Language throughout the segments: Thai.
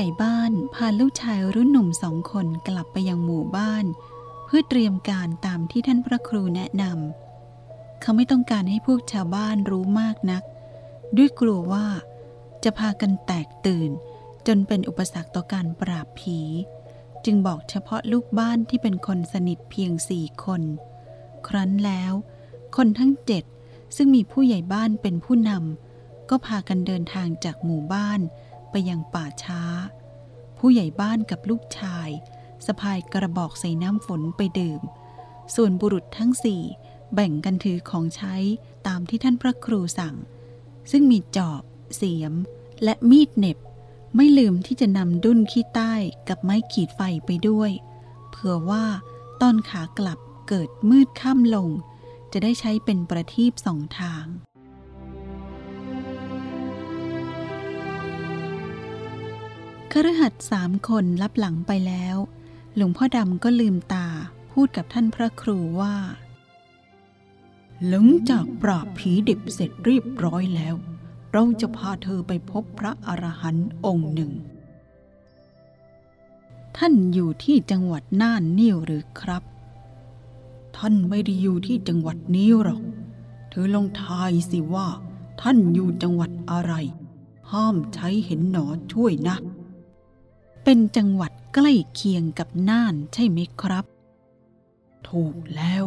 ญ่บ้านพาลูกชายรุ่นหนุ่มสองคนกลับไปยังหมู่บ้าน เพื่อเตรียมการตามที่ท่านพระครูแนะนำเขาไม่ต้องการให้พวกชาวบ้านรู้มากนัก ด้วยกลัวว่า จะพากันแตกตื่น จนเป็นอุปสรรคต่อการปราบผี จึงบอกเฉพาะลูกบ้านที่เป็นคนสนิทเพียงสี่คน ครั้นแล้ว คนทั้งเจ็ดซึ่งมีผู้ใหญ่บ้านเป็นผู้นำก็พากันเดินทางจากหมู่บ้าน ไปยังป่าช้า ผู้ใหญ่บ้านกับลูกชายสะพายกระบอกใส่น้ำฝนไปดื่ม ส่วนบุรุษทั้งสี่แบ่งกันถือของใช้ตามที่ท่านพระครูสั่ง ซึ่งมีจอบ เสียม และมีดเน็บ ไม่ลืมที่จะนำดุ้นขี้ใต้กับไม้ขีดไฟไปด้วย เผื่อว่าตอนขากลับเกิดมืดค่ำลง จะได้ใช้เป็นประทีปสองทาง คฤหัสสามคนรับหลังไปแล้ว หลวงพ่อดำก็ลืมตาพูดกับท่านพระครูว่า หลังจากปราบผีดิบเสร็จเรียบร้อยแล้ว เราจะพาเธอไปพบพระอรหันต์องค์หนึ่ง ท่านอยู่ที่จังหวัดน่านนี่หรือครับ ท่านไม่ได้อยู่ที่จังหวัดนี้หรอก เธอลองทายสิว่า ท่านอยู่จังหวัดอะไร ห้ามใช้เห็นหนอช่วยนะ เป็นจังหวัดใกล้เคียงกับน่านใช่ไหมครับ ถูกแล้ว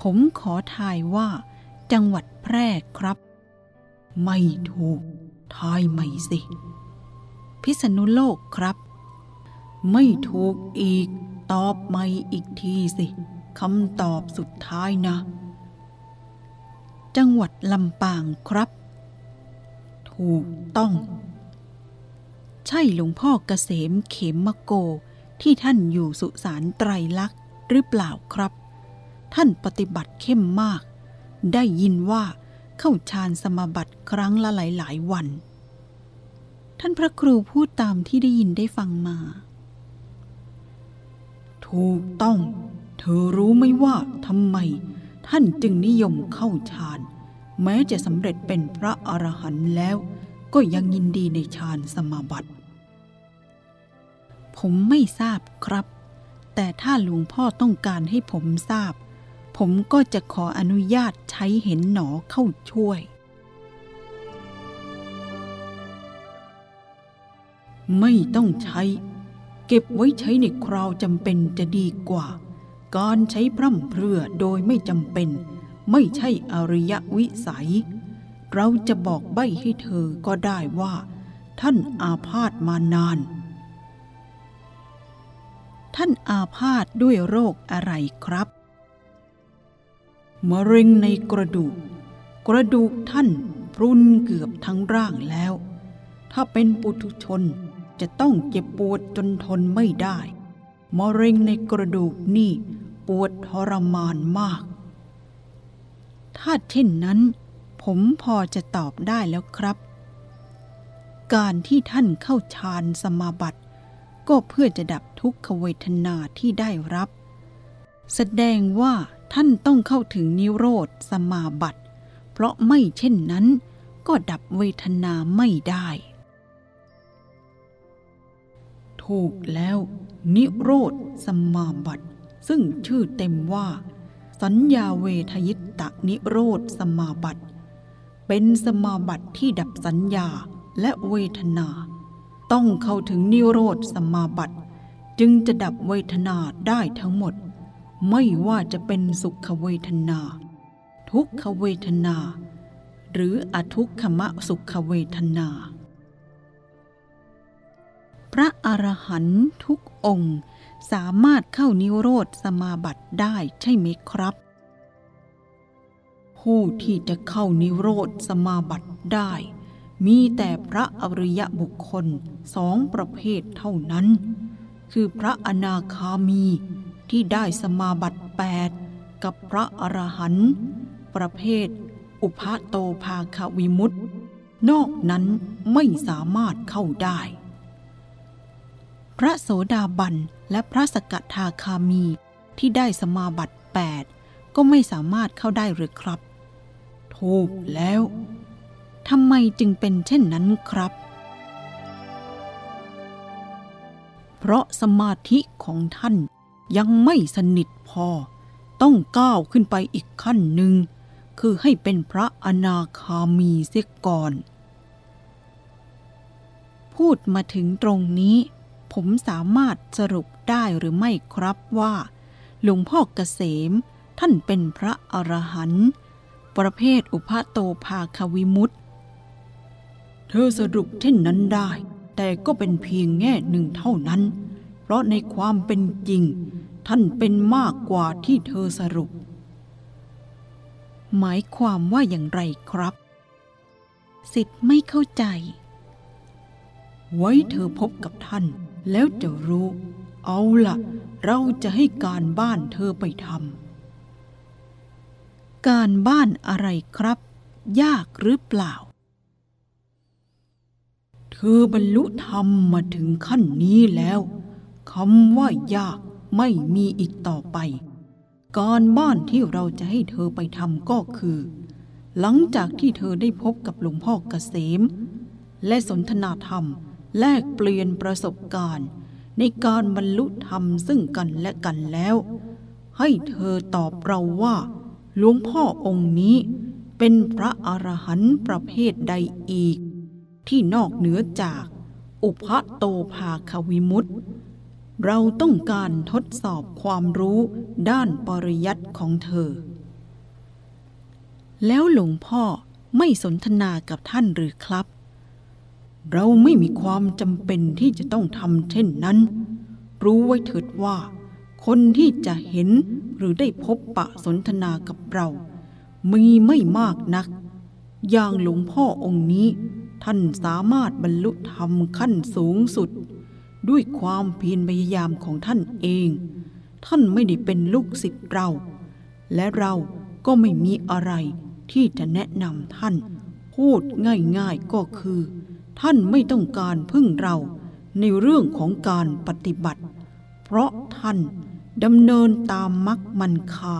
ผมขอทายว่า จังหวัดแพร่ครับ ไม่ถูก ทายใหม่สิ พิษณุโลกครับ ไม่ถูกอีก ตอบใหม่อีกทีสิคำตอบสุดท้ายนะ จังหวัดลำปางครับ ถูกต้อง ใช่หลวงพ่อเกษมเขมมโก ที่ท่านอยู่สุสานไตรลักษณ์หรือเปล่าครับ ท่านปฏิบัติเข้มมาก ได้ยินว่าเข้าฌานสมาบัติครั้งละหลายๆวัน ท่านพระครูพูดตามที่ได้ยินได้ฟังมา ถูกต้อง เธอรู้ไหมว่าทำไม ท่านจึงนิยมเข้าฌาน แม้จะสำเร็จเป็นพระอรหันต์แล้ว ก็ยังยินดีในฌานสมาบัติ ผมไม่ทราบครับ แต่ถ้าหลวงพ่อต้องการให้ผมทราบ ผมก็จะขออนุญาตใช้เห็นหนอเข้าช่วย ไม่ต้องใช้ เก็บไว้ใช้ในคราวจำเป็นจะดีกว่า การใช้พร่ำเพรื่อโดยไม่จำเป็น ไม่ใช่อริยวิสัย เราจะบอกใบ้ให้เธอก็ได้ว่า ท่านอาพาธมานาน ท่านอาพาธด้วยโรคอะไรครับ มะเร็งในกระดูก กระดูกท่านพรุนเกือบทั้งร่างแล้ว ถ้าเป็นปุถุชนจะต้องเจ็บปวดจนทนไม่ได้ มะเร็งในกระดูกนี่ปวดทรมานมาก ถ้าเช่นนั้น ผมพอจะตอบได้แล้วครับ การที่ท่านเข้าฌานสมาบัติ ก็เพื่อจะดับทุกขเวทนาที่ได้รับ แสดงว่าท่านต้องเข้าถึงนิโรธสมาบัติ เพราะไม่เช่นนั้น ก็ดับเวทนาไม่ได้ ถูกแล้ว นิโรธสมาบัติ ซึ่งชื่อเต็มว่า สัญญาเวทยิตตนิโรธสมาบัติ เป็นสมาบัติที่ดับสัญญาและเวทนา ต้องเข้าถึงนิโรธสมาบัติ จึงจะดับเวทนาได้ทั้งหมด ไม่ว่าจะเป็นสุขเวทนา ทุกขเวทนา หรืออทุกขมะสุขเวทนา พระอรหันต์ทุกองค์สามารถเข้านิโรธสมาบัติได้ใช่ไหมครับ ผู้ที่จะเข้านิโรธสมาบัติได้ มีแต่พระอริยบุคคลสองประเภทเท่านั้น คือพระอนาคามีที่ได้สมาบัติแปดกับพระอรหันต์ประเภท อุพาโตภาควิมุตตินอกนั้นไม่สามารถเข้าได้ พระโสดาบันและพระสกทาคามีที่ได้สมาบัติแปดก็ไม่สามารถเข้าได้หรือครับ ถูกแล้ว ทำไมจึงเป็นเช่นนั้นครับ เพราะสมาธิของท่านยังไม่สนิทพอ ต้องก้าวขึ้นไปอีกขั้นหนึ่ง คือให้เป็นพระอนาคามีเสียก่อน พูดมาถึงตรงนี้ ผมสามารถสรุปได้หรือไม่ครับว่า หลวงพ่อเกษมท่านเป็นพระอรหันต์ประเภทอุปโตภาควิมุตต เธอสรุปเช่นนั้นได้ แต่ก็เป็นเพียงแง่หนึ่งเท่านั้น เพราะในความเป็นจริง ท่านเป็นมากกว่าที่เธอสรุป หมายความว่าอย่างไรครับ สิทธิ์ไม่เข้าใจ ไว้เธอพบกับท่าน แล้วจะรู้ เอาล่ะเราจะให้การบ้านเธอไปทำการบ้านอะไรครับ ยากหรือเปล่า เธอบรรลุธรรมมาถึงขั้นนี้แล้วคำว่ายากไม่มีอีกต่อไป การบ้านที่เราจะให้เธอไปทำก็คือ หลังจากที่เธอได้พบกับหลวงพ่อเกษม และสนทนาธรรมแลกเปลี่ยนประสบการณ์ ในการบรรลุธรรมซึ่งกันและกันแล้ว ให้เธอตอบเราว่า หลวงพ่อองค์นี้เป็นพระอรหันต์ประเภทใดอีก ที่นอกเหนือจาก อุพะโตภาควิมุตติ เราต้องการทดสอบความรู้ด้านปริยัติของเธอ แล้วหลวงพ่อไม่สนทนากับท่านหรือครับ เราไม่มีความจำเป็นที่จะต้องทำเช่นนั้น รู้ไว้เถิดว่า คนที่จะเห็นหรือได้พบปะสนทนากับเรา มีไม่มากนัก อย่างหลวงพ่อองค์นี้ ท่านสามารถบรรลุธรรมขั้นสูงสุด ด้วยความเพียรพยายามของท่านเอง ท่านไม่ได้เป็นลูกศิษย์เรา และเราก็ไม่มีอะไรที่จะแนะนำท่าน พูดง่ายๆก็คือ ท่านไม่ต้องการพึ่งเราในเรื่องของการปฏิบัติ เพราะท่านดำเนินตามมรรคมันคา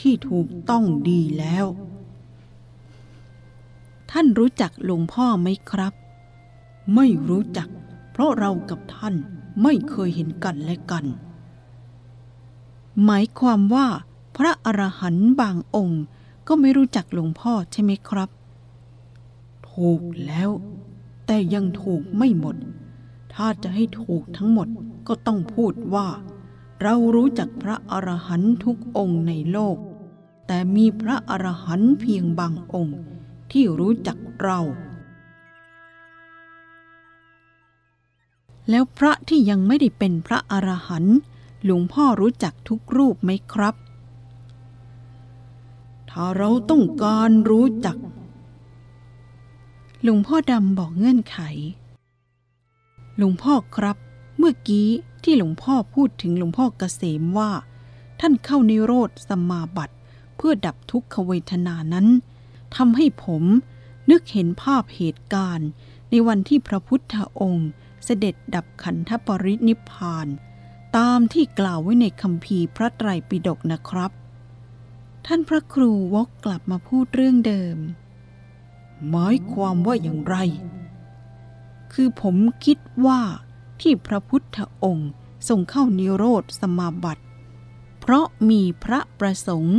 ที่ถูกต้องดีแล้ว ท่านรู้จักหลวงพ่อไหมครับ ไม่รู้จัก เพราะเรากับท่านไม่เคยเห็นกันและกัน หมายความว่า พระอรหันต์บางองค์ ก็ไม่รู้จักหลวงพ่อใช่ไหมครับ ถูกแล้ว แต่ยังถูกไม่หมด ถ้าจะให้ถูกทั้งหมดก็ต้องพูดว่า เรารู้จักพระอรหันต์ทุกองค์ในโลก แต่มีพระอรหันต์เพียงบางองค์ ที่รู้จักเรา แล้วพระที่ยังไม่ได้เป็นพระอรหันต์หลวงพ่อรู้จักทุกรูปไหมครับ ถ้าเราต้องการรู้จัก หลวงพ่อดำบอกเงื่อนไข หลวงพ่อครับ เมื่อกี้ที่หลวงพ่อพูดถึงหลวงพ่อเกษมว่า ท่านเข้านิโรธสมาบัติ เพื่อดับทุกขเวทนานั้น ทำให้ผมนึกเห็นภาพเหตุการณ์ ในวันที่พระพุทธองค์เสด็จดับขันธปรินิพพาน ตามที่กล่าวไว้ในคำพีพระไตรปิฎกนะครับ ท่านพระครูวกกลับมาพูดเรื่องเดิม หมายความว่าอย่างไร คือผมคิดว่าที่พระพุทธองค์ทรงเข้านิโรธสมาบัติ เพราะมีพระประสงค์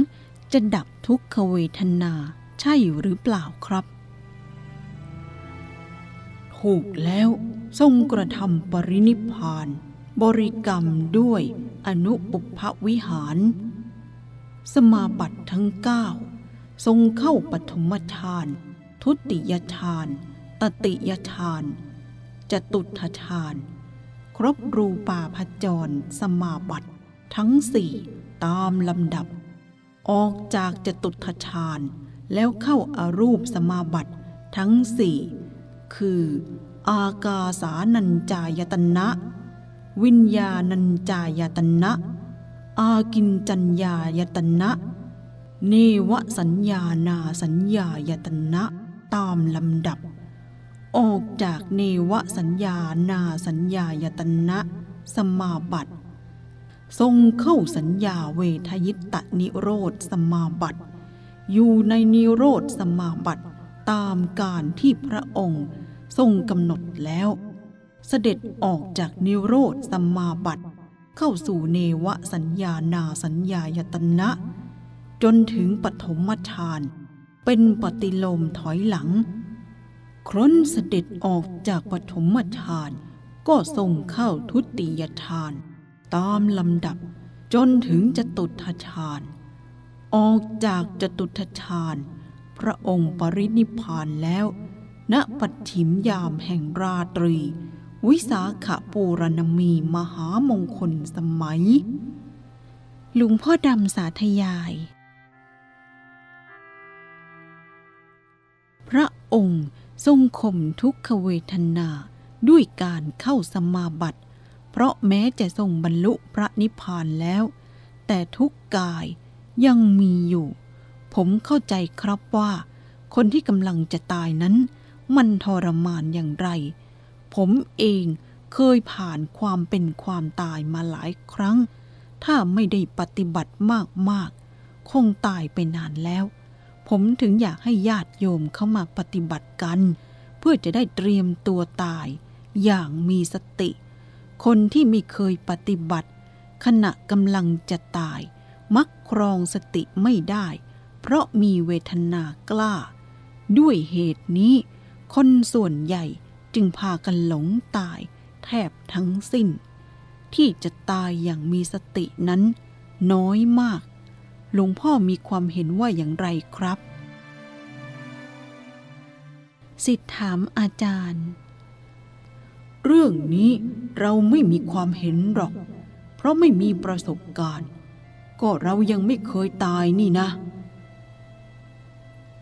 จะดับทุกขเวทนา ใช่หรือเปล่าครับ ถูกแล้วทรงกระทำปรินิพาน บริกรรมด้วยอนุปุพวิหาร สมาบัติทั้งเก้าทรงเข้าปฐมฌาน ทุติยฌาน ตติยฌานจตุทฌาน ครบรูปาพจร สมาบัติทั้งสี่ตามลำดับ ออกจากจตุทฌาน แล้วเข้าอารูปสมาบัติทั้งสี่คือ อากาสานัญจายตนะ วิญญาณัญจายตนะ อากินจัญญายตนะ เนวสัญญานาสัญญายตนะตามลำดับ ออกจากเนวสัญญานาสัญญายตนะสมาบัติ ทรงเข้าสัญญาเวทยิตตนิโรธสมาบัติ อยู่ในนิโรธสมาบัติตามการที่พระองค์ทรงกำหนดแล้ว เสด็จออกจากนิโรธสมมาบัติ เข้าสู่เนวสัญญานาสัญญายตนะ จนถึงปฐมฌาน เป็นปฏิโลมถอยหลัง ครั้นเสด็จออกจากปฐมฌานก็ทรงเข้าทุติยฌาน ตามลำดับจนถึงจตุทฌาน ออกจากจตุทฌานพระองค์ปรินิพานแล้ว ณปัจฉิมยามแห่งราตรี วิสาขปูรณมีมหามงคลสมัยลวงพ่อดำสาธยาย พระองค์ทรงข่มทุกขเวทนาด้วยการเข้าสมาบัติ เพราะแม้จะทรงบรรลุพระนิพพานแล้ว แต่ทุกกาย ยังมีอยู่ ผมเข้าใจครับว่า คนที่กำลังจะตายนั้น มันทรมานอย่างไร ผมเองเคยผ่านความเป็นความตายมาหลายครั้ง ถ้าไม่ได้ปฏิบัติมากๆ คงตายไปนานแล้ว ผมถึงอยากให้ญาติโยมเข้ามาปฏิบัติกัน เพื่อจะได้เตรียมตัวตาย อย่างมีสติ คนที่ไม่เคยปฏิบัติ ขณะกำลังจะตาย มักครองสติไม่ได้ เพราะมีเวทนากล้า ด้วยเหตุนี้ คนส่วนใหญ่จึงพากันหลงตายแทบทั้งสิ้น ที่จะตายอย่างมีสตินั้น น้อยมาก หลวงพ่อมีความเห็นว่าอย่างไรครับ สิทธถามอาจารย์ เรื่องนี้เราไม่มีความเห็นหรอก เพราะไม่มีประสบการณ์ ก็เรายังไม่เคยตายนี่นะ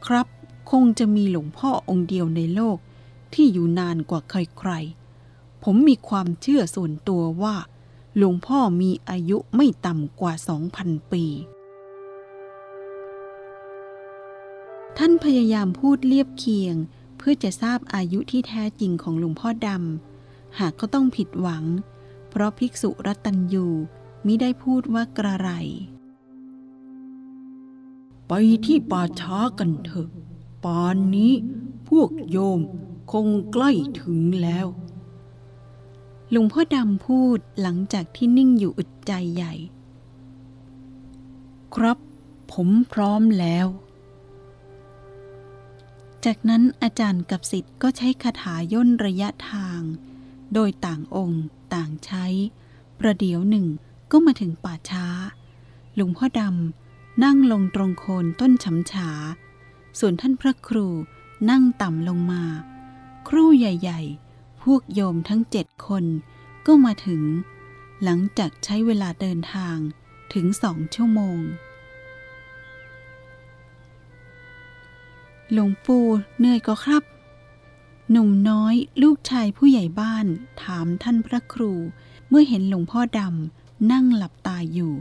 ครับคงจะมีหลวงพ่อองค์เดียวในโลกที่อยู่นานกว่าใครๆ ผมมีความเชื่อส่วนตัวว่า หลวงพ่อมีอายุไม่ต่ำกว่า2,000ปี ท่านพยายามพูดเรียบเคียง เพื่อจะทราบอายุที่แท้จริงของหลวงพ่อดำ หากก็ต้องผิดหวัง เพราะภิกษุรัตัญยู มิได้พูดว่ากระไร ไปที่ป่าช้ากันเถอะ ป่านนี้พวกโยมคงใกล้ถึงแล้วหลวงพ่อดำพูดหลังจากที่นิ่งอยู่อึดใจใหญ่ ครับผมพร้อมแล้ว จากนั้นอาจารย์กับสิทธิ์ก็ใช้คาถาย่นระยะทาง โดยต่างองค์ต่างใช้ ประเดี๋ยวหนึ่ง ก็มาถึงป่าช้า หลวงพ่อดำนั่งลงตรงโคนต้นฉำฉา ส่วนท่านพระครูนั่งต่ำลงมา ครู่ใหญ่ๆ พวกโยมทั้งเจ็ดคนก็มาถึง หลังจากใช้เวลาเดินทางถึงสองชั่วโมง หลวงปู่เหนื่อยก็ครับ หนุ่มน้อยลูกชายผู้ใหญ่บ้านถามท่านพระครูเมื่อเห็นหลวงพ่อดำ นั่งหลับตาอยู่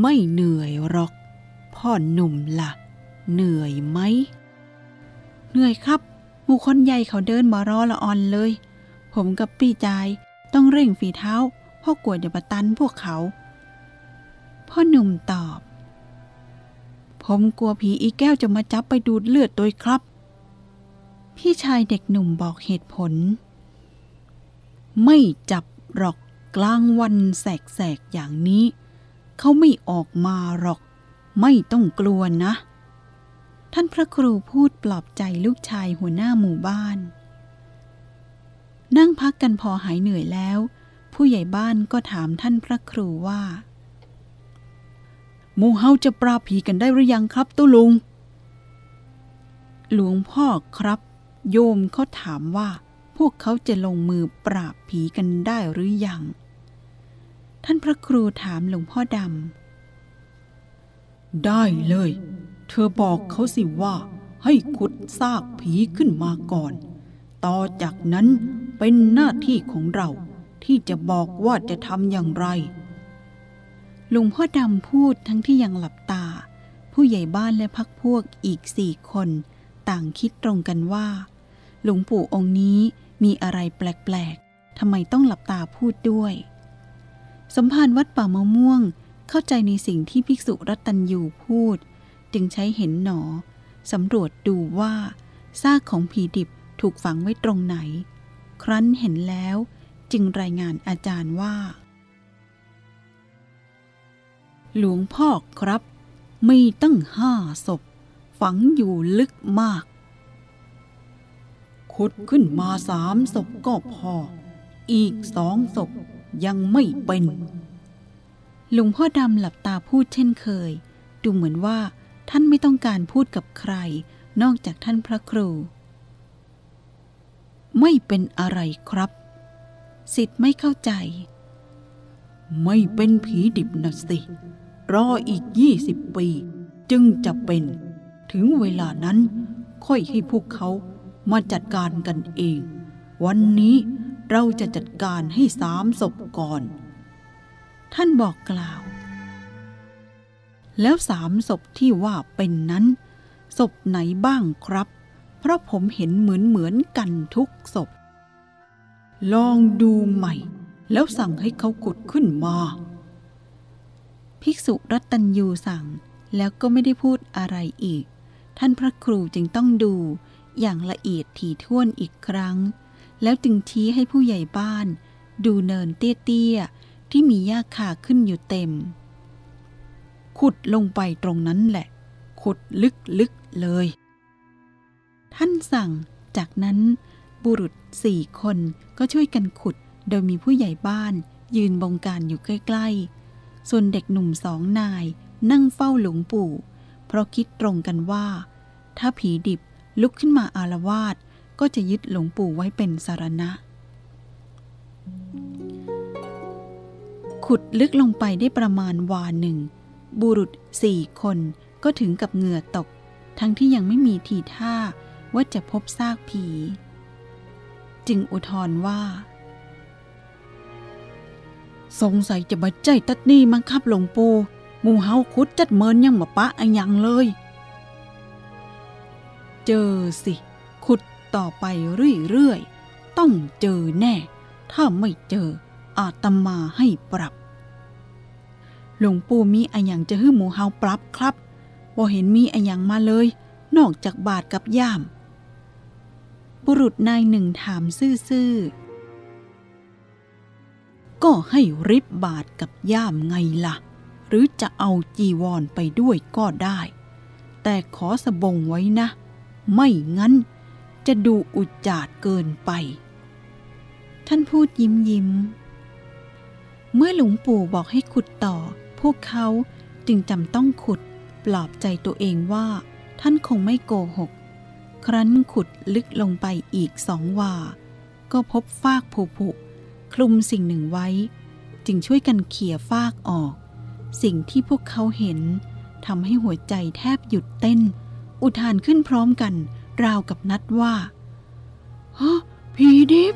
ไม่เหนื่อยหรอก พ่อหนุ่มละ่ะ เหนื่อยไหม เหนื่อยครับ หมู่คนใหญ่เขาเดินมารอละออนเลย ผมกับพี่จายต้องเร่งฝีเท้าเพ่อกลัวจะประตันพวกเขา พ่อหนุ่มตอบ ผมกลัวผีอีแก้วจะมาจับไปดูดเลือดโดยครับ พี่ชายเด็กหนุ่มบอกเหตุผล ไม่จับหรอก กลางวันแสกๆอย่างนี้ เขาไม่ออกมาหรอก ไม่ต้องกลัวนะ ท่านพระครูพูดปลอบใจลูกชายหัวหน้าหมู่บ้าน นั่งพักกันพอหายเหนื่อยแล้ว ผู้ใหญ่บ้านก็ถามท่านพระครูว่าหมู่เฮาจะปราบผีกันได้หรือยังครับตุลุง หลวงพ่อครับ โยมเขาถามว่า พวกเขาจะลงมือปราบผีกันได้หรือยัง ท่านพระครูถามหลวงพ่อดำ ได้เลย เธอบอกเขาสิว่าให้ขุดซากผีขึ้นมาก่อน ต่อจากนั้นเป็นหน้าที่ของเราที่จะบอกว่าจะทำอย่างไร หลวงพ่อดำพูดทั้งที่ยังหลับตา ผู้ใหญ่บ้านและพักพวกอีกสี่คน ต่างคิดตรงกันว่า หลวงปู่องค์นี้มีอะไรแปลกๆทำไมต้องหลับตาพูดด้วย สมภารวัดป่ามะม่วงเข้าใจในสิ่งที่ภิกษุรัตัญยูพูด จึงใช้เห็นหนอสำรวจดูว่าซากของผีดิบถูกฝังไว้ตรงไหน ครั้นเห็นแล้วจึงรายงานอาจารย์ว่า หลวงพ่อครับ มีตั้งห้าศพ ฝังอยู่ลึกมาก ขุดขึ้นมาสามศพก็พอ อีกสองศพ ยังไม่เป็น หลวงพ่อดำหลับตาพูดเช่นเคย ดูเหมือนว่าท่านไม่ต้องการพูดกับใคร นอกจากท่านพระครู ไม่เป็นอะไรครับ สิทธิ์ไม่เข้าใจ ไม่เป็นผีดิบนะสิ รออีกยี่สิบปี จึงจะเป็น ถึงเวลานั้น ค่อยให้พวกเขามาจัดการกันเอง วันนี้ เราจะจัดการให้สามศพก่อน ท่านบอกกล่าว แล้วสามศพที่ว่าเป็นนั้น ศพไหนบ้างครับ เพราะผมเห็นเหมือนเหมือนกันทุกศพ ลองดูใหม่ แล้วสั่งให้เขาขุดขึ้นมา ภิกษุรัตตัญยูสั่งแล้วก็ไม่ได้พูดอะไรอีก ท่านพระครูจึงต้องดูอย่างละเอียดถี่ถ้วนอีกครั้ง แล้วจึงชี้ให้ผู้ใหญ่บ้าน ดูเนินเตี้ยๆ ที่มีหญ้าคาขึ้นอยู่เต็ม ขุดลงไปตรงนั้นแหละ ขุดลึกๆเลย ท่านสั่งจากนั้นบุรุษสี่คนก็ช่วยกันขุดโดยมีผู้ใหญ่บ้านยืนบงการอยู่ใกล้ๆ ส่วนเด็กหนุ่มสองนายนั่งเฝ้าหลวงปู่ เพราะคิดตรงกันว่า ถ้าผีดิบลุกขึ้นมาอารวาส ก็จะยึดหลวงปู่ไว้เป็นสารณะ ขุดลึกลงไปได้ประมาณวาหนึ่ง บุรุษสี่คนก็ถึงกับเหงื่อตก ทั้งที่ยังไม่มีทีท่าว่าจะพบซากผี จึงอุทธรว่า สงสัยจะมาใจตัดนี่มั้งครับหลวงปู่หมูเฮาคุดจัดเมินยังมาปะอันยังเลย เจอสิ ขุด ต่อไปเรื่อยๆ ต้องเจอแน่ ถ้าไม่เจออาตมาให้ปรับ หลวงปู่มีอันยังจะให้หมูเฮาปรับครับบ่เห็นมีอันยังมาเลย นอกจากบาทกับย่าม บุรุษนายหนึ่งถามซื่อก็ให้ริบบาทกับย่ามไงล่ะ หรือจะเอาจีวรไปด้วยก็ได้ แต่ขอสบงไว้นะ ไม่งั้น จะดูอุจจาดเกินไป ท่านพูดยิ้มยิ้ม เมื่อหลวงปู่บอกให้ขุดต่อ พวกเขาจึงจำต้องขุดปลอบใจตัวเองว่า ท่านคงไม่โกหก ครั้นขุดลึกลงไปอีกสองวา ก็พบฟากผุผุคลุมสิ่งหนึ่งไว้ จึงช่วยกันเขี่ยฟากออก สิ่งที่พวกเขาเห็นทำให้หัวใจแทบหยุดเต้น อุทานขึ้นพร้อมกัน ราวกับนัดว่าฮะผีดิบ